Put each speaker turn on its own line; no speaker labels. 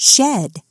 shed.